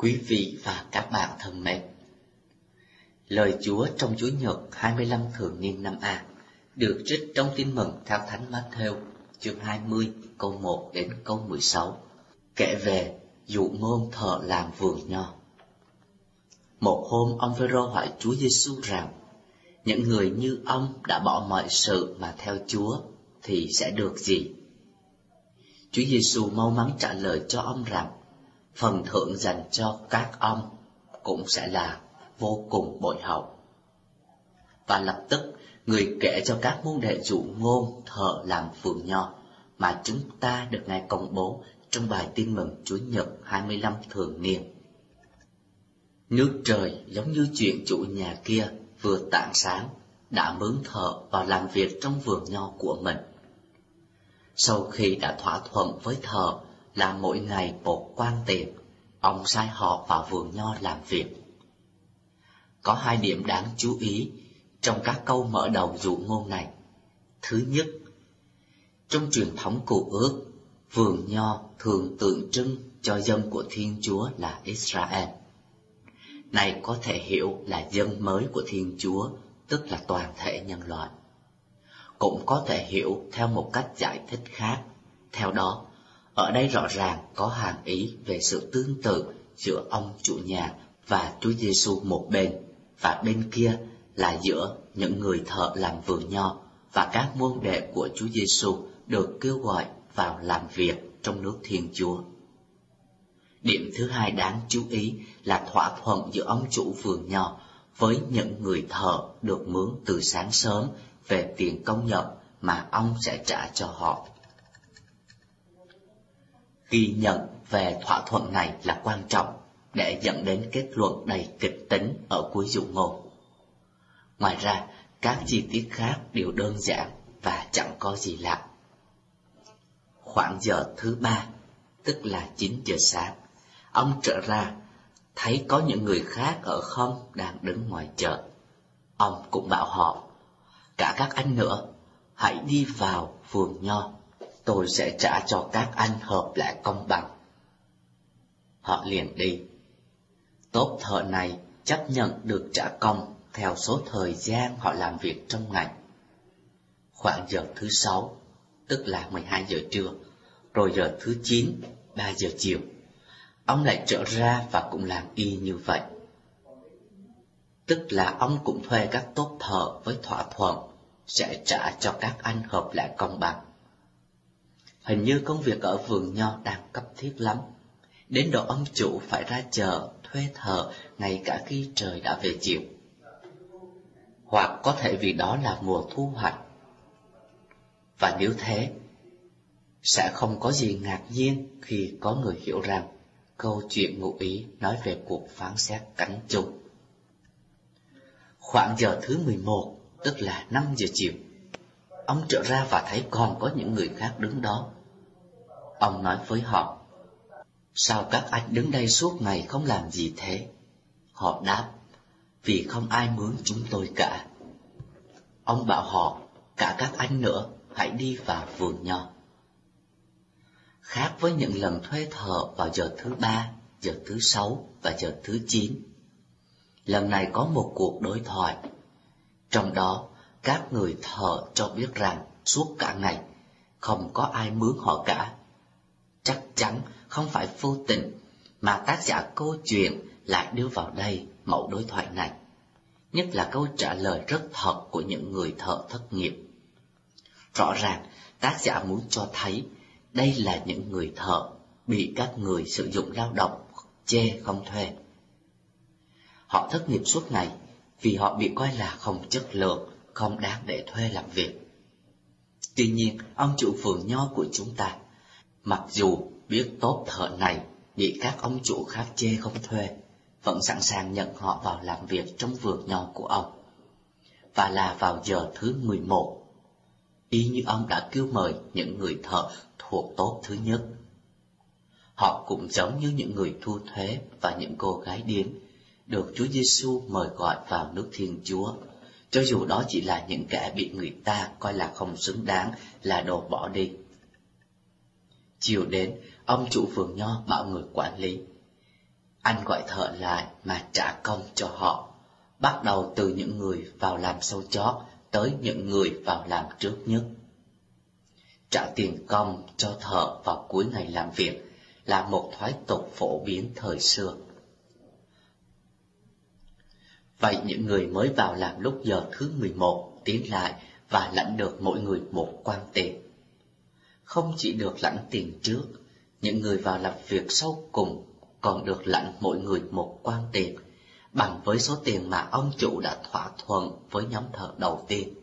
Quý vị và các bạn thân mến, lời Chúa trong Chúa Nhật 25 thường niên năm A được trích trong tin mừng theo Thánh Matthew chương 20 câu 1 đến câu 16 kể về dụ ngôn thợ làm vườn nho. Một hôm ông Phêrô hỏi Chúa Giêsu rằng những người như ông đã bỏ mọi sự mà theo Chúa thì sẽ được gì? Chúa Giêsu mau mắn trả lời cho ông rằng phần thưởng dành cho các ông cũng sẽ là vô cùng bội hậu. Và lập tức, người kể cho các môn đệ dụ ngôn thợ làm phường nho mà chúng ta được Ngài công bố trong bài tin mừng Chúa Nhật 25 thường niên. Nước trời giống như chuyện chủ nhà kia vừa tảng sáng, đã mướn thợ vào làm việc trong vườn nho của mình. Sau khi đã thỏa thuận với thợ là mỗi ngày một quan tiền, ông sai họ vào vườn nho làm việc. Có hai điểm đáng chú ý trong các câu mở đầu dụ ngôn này. Thứ nhất, trong truyền thống cụ ước, vườn nho thường tượng trưng cho dân của Thiên Chúa là Israel. Này có thể hiểu là dân mới của Thiên Chúa, tức là toàn thể nhân loại. Cũng có thể hiểu theo một cách giải thích khác. Theo đó, ở đây rõ ràng có hàm ý về sự tương tự giữa ông chủ nhà và Chúa Giêsu một bên, và bên kia là giữa những người thợ làm vườn nho và các môn đệ của Chúa Giêsu được kêu gọi vào làm việc trong nước Thiên Chúa. Điểm thứ hai đáng chú ý là thỏa thuận giữa ông chủ vườn nho với những người thợ được mướn từ sáng sớm về tiền công nhận mà ông sẽ trả cho họ. Ghi nhận về thỏa thuận này là quan trọng để dẫn đến kết luận đầy kịch tính ở cuối dụ ngôn. Ngoài ra, các chi tiết khác đều đơn giản và chẳng có gì lạ. Khoảng giờ thứ ba, tức là 9 giờ sáng, ông trở ra, thấy có những người khác ở không đang đứng ngoài chợ. Ông cũng bảo họ, cả các anh nữa, hãy đi vào vườn nho, tôi sẽ trả cho các anh hợp lại công bằng. Họ liền đi. Tốt thợ này chấp nhận được trả công theo số thời gian họ làm việc trong ngày. Khoảng giờ thứ sáu, tức là 12 giờ trưa, rồi giờ thứ chín, 3 giờ chiều. Ông lại trở ra và cũng làm y như vậy. Tức là ông cũng thuê các tốt thợ với thỏa thuận sẽ trả cho các anh hợp lại công bằng. Hình như công việc ở vườn nho đang cấp thiết lắm, đến độ ông chủ phải ra chợ thuê thợ ngay cả khi trời đã về chiều. Hoặc có thể vì đó là mùa thu hoạch. Và nếu thế, sẽ không có gì ngạc nhiên khi có người hiểu rằng câu chuyện ngụ ý nói về cuộc phán xét cánh chung. Khoảng giờ thứ 11, tức là 5 giờ chiều, ông trở ra và thấy còn có những người khác đứng đó. Ông nói với họ, sao các anh đứng đây suốt ngày không làm gì thế? Họ đáp, vì không ai mướn chúng tôi cả. Ông bảo họ, cả các anh nữa, hãy đi vào vườn nho khác với những lần thuê thợ vào giờ thứ ba, giờ thứ sáu và giờ thứ chín. Lần này có một cuộc đối thoại, trong đó các người thợ cho biết rằng suốt cả ngày không có ai mướn họ cả. Chắc chắn không phải vô tình mà tác giả câu chuyện lại đưa vào đây mẫu đối thoại này, nhất là câu trả lời rất thật của những người thợ thất nghiệp. Rõ ràng, tác giả muốn cho thấy đây là những người thợ bị các người sử dụng lao động chê không thuê. Họ thất nghiệp suốt ngày vì họ bị coi là không chất lượng, không đáng để thuê làm việc. Tuy nhiên, ông chủ vườn nho của chúng ta, mặc dù biết tốt thợ này bị các ông chủ khác chê không thuê, vẫn sẵn sàng nhận họ vào làm việc trong vườn nho của ông. Và là vào giờ thứ 11, y như ông đã kêu mời những người thợ thuộc tốt thứ nhất. Họ cũng giống như những người thu thuế và những cô gái điếm được Chúa Giêsu mời gọi vào nước Thiên Chúa, cho dù đó chỉ là những kẻ bị người ta coi là không xứng đáng là đồ bỏ đi. Chiều đến, ông chủ vườn nho bảo người quản lý. Anh gọi thợ lại mà trả công cho họ, bắt đầu từ những người vào làm sâu chót tới những người vào làm trước nhất. Trả tiền công cho thợ vào cuối ngày làm việc là một thói tục phổ biến thời xưa. Vậy những người mới vào làm lúc giờ thứ 11 tiến lại và lãnh được mỗi người một quan tiền. Không chỉ được lãnh tiền trước, những người vào làm việc sau cùng còn được lãnh mỗi người một quan tiền, bằng với số tiền mà ông chủ đã thỏa thuận với nhóm thợ đầu tiên.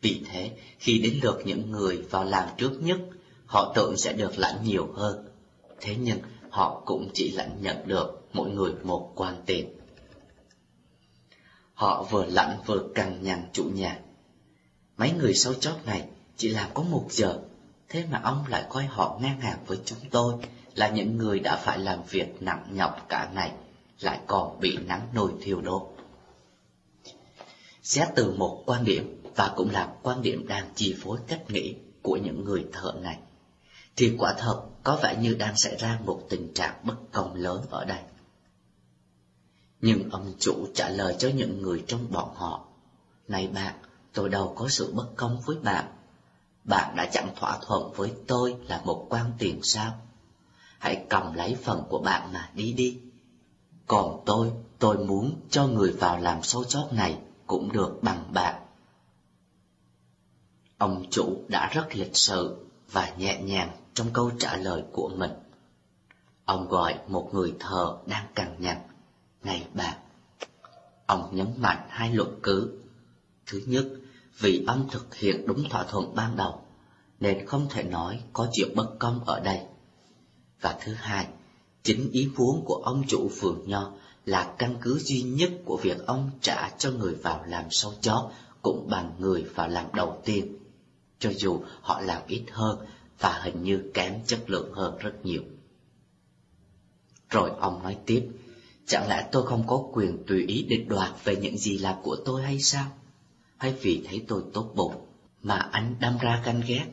Vì thế, khi đến lượt những người vào làm trước nhất, họ tưởng sẽ được lãnh nhiều hơn. Thế nhưng, họ cũng chỉ lãnh nhận được mỗi người một quan tiền. Họ vừa lãnh vừa cằn nhằn chủ nhà. Mấy người sau chót này chỉ làm có một giờ, thế mà ông lại coi họ ngang hàng với chúng tôi là những người đã phải làm việc nặng nhọc cả ngày, lại còn bị nắng nôi thiêu đốt. Xét từ một quan điểm và cũng là quan điểm đang chi phối cách nghĩ của những người thợ này, thì quả thật có vẻ như đang xảy ra một tình trạng bất công lớn ở đây. Nhưng ông chủ trả lời cho những người trong bọn họ, Này bạn, tôi đâu có sự bất công với bạn. Bạn đã chẳng thỏa thuận với tôi là một quan tiền sao? Hãy cầm lấy phần của bạn mà đi đi. Còn tôi, tôi muốn cho người vào làm sâu chót này cũng được bằng bạn. Ông chủ đã rất lịch sự và nhẹ nhàng trong câu trả lời của mình. Ông gọi một người thợ đang cằn nhằn, này bạn. Ông nhấn mạnh hai luận cứ. Thứ nhất, vì ông thực hiện đúng thỏa thuận ban đầu, nên không thể nói có chuyện bất công ở đây. Và thứ hai, chính ý muốn của ông chủ vườn nho là căn cứ duy nhất của việc ông trả cho người vào làm sâu chó cũng bằng người vào làm đầu tiên, cho dù họ làm ít hơn và hình như kém chất lượng hơn rất nhiều. Rồi ông nói tiếp, chẳng lẽ tôi không có quyền tùy ý định đoạt về những gì là của tôi hay sao? Hay vì thấy tôi tốt bụng mà anh đâm ra canh ghét?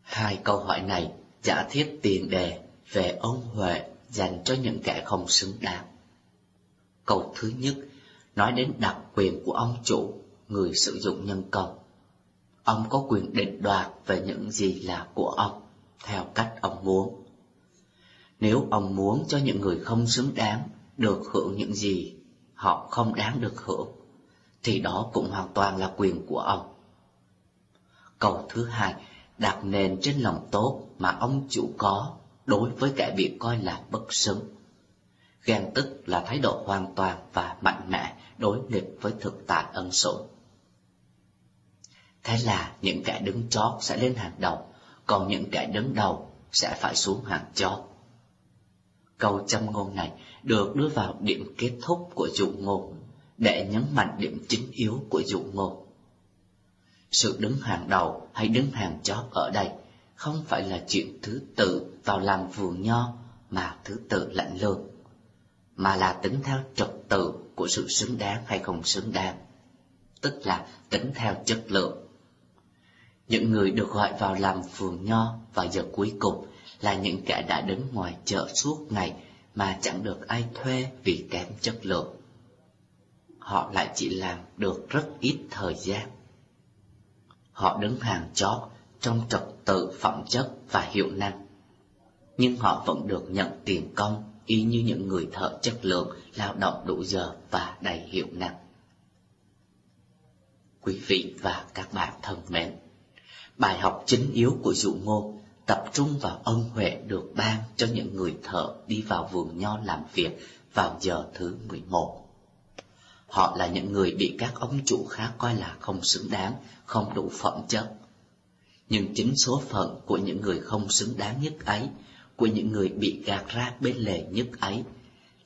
Hai câu hỏi này giả thiết tiền đề về ân huệ dành cho những kẻ không xứng đáng. Câu thứ nhất nói đến đặc quyền của ông chủ, người sử dụng nhân công. Ông có quyền định đoạt về những gì là của ông, theo cách ông muốn. Nếu ông muốn cho những người không xứng đáng được hưởng những gì họ không đáng được hưởng, thì đó cũng hoàn toàn là quyền của ông. Câu thứ hai đặt nền trên lòng tốt mà ông chủ có đối với kẻ bị coi là bất xứng. Ghen tức là thái độ hoàn toàn và mạnh mẽ đối nghịch với thực tại ân sủng. Thế là những kẻ đứng chót sẽ lên hàng đầu, còn những kẻ đứng đầu sẽ phải xuống hàng chót. Câu châm ngôn này được đưa vào điểm kết thúc của chủ ngôn, để nhấn mạnh điểm chính yếu của dụ ngôn. Sự đứng hàng đầu hay đứng hàng chót ở đây không phải là chuyện thứ tự vào làm vườn nho mà thứ tự lạnh lương, mà là tính theo trật tự của sự xứng đáng hay không xứng đáng, tức là tính theo chất lượng. Những người được gọi vào làm vườn nho vào giờ cuối cùng là những kẻ đã đứng ngoài chợ suốt ngày mà chẳng được ai thuê vì kém chất lượng. Họ lại chỉ làm được rất ít thời gian. Họ đứng hàng chót trong trật tự phẩm chất và hiệu năng. Nhưng họ vẫn được nhận tiền công y như những người thợ chất lượng, lao động đủ giờ và đầy hiệu năng. Quý vị và các bạn thân mến, bài học chính yếu của dụ ngôn tập trung vào ân huệ được ban cho những người thợ đi vào vườn nho làm việc vào giờ thứ 11. Họ là những người bị các ông chủ khác coi là không xứng đáng, không đủ phẩm chất, nhưng chính số phận của những người không xứng đáng nhất ấy, của những người bị gạt ra bên lề nhất ấy,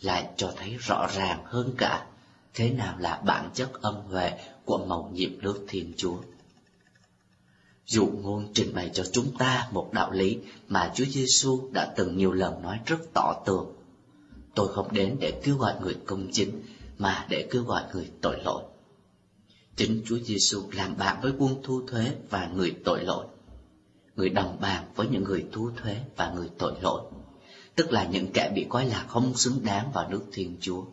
lại cho thấy rõ ràng hơn cả thế nào là bản chất ân huệ của mầu nhiệm nước Thiên Chúa. Dụ ngôn trình bày cho chúng ta một đạo lý mà Chúa Giêsu đã từng nhiều lần nói rất tỏ tường. Tôi không đến để kêu gọi người công chính, mà để kêu gọi người tội lỗi. Chính Chúa Giêsu làm bạn với quân thu thuế và người tội lỗi. Người đồng bàn với những người thu thuế và người tội lỗi. tức là những kẻ bị coi là không xứng đáng vào nước Thiên Chúa.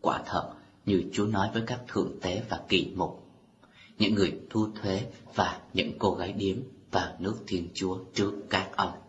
Quả thật, như Chúa nói với các thượng tế và kỳ mục, những người thu thuế và những cô gái điếm vào nước Thiên Chúa trước các ông.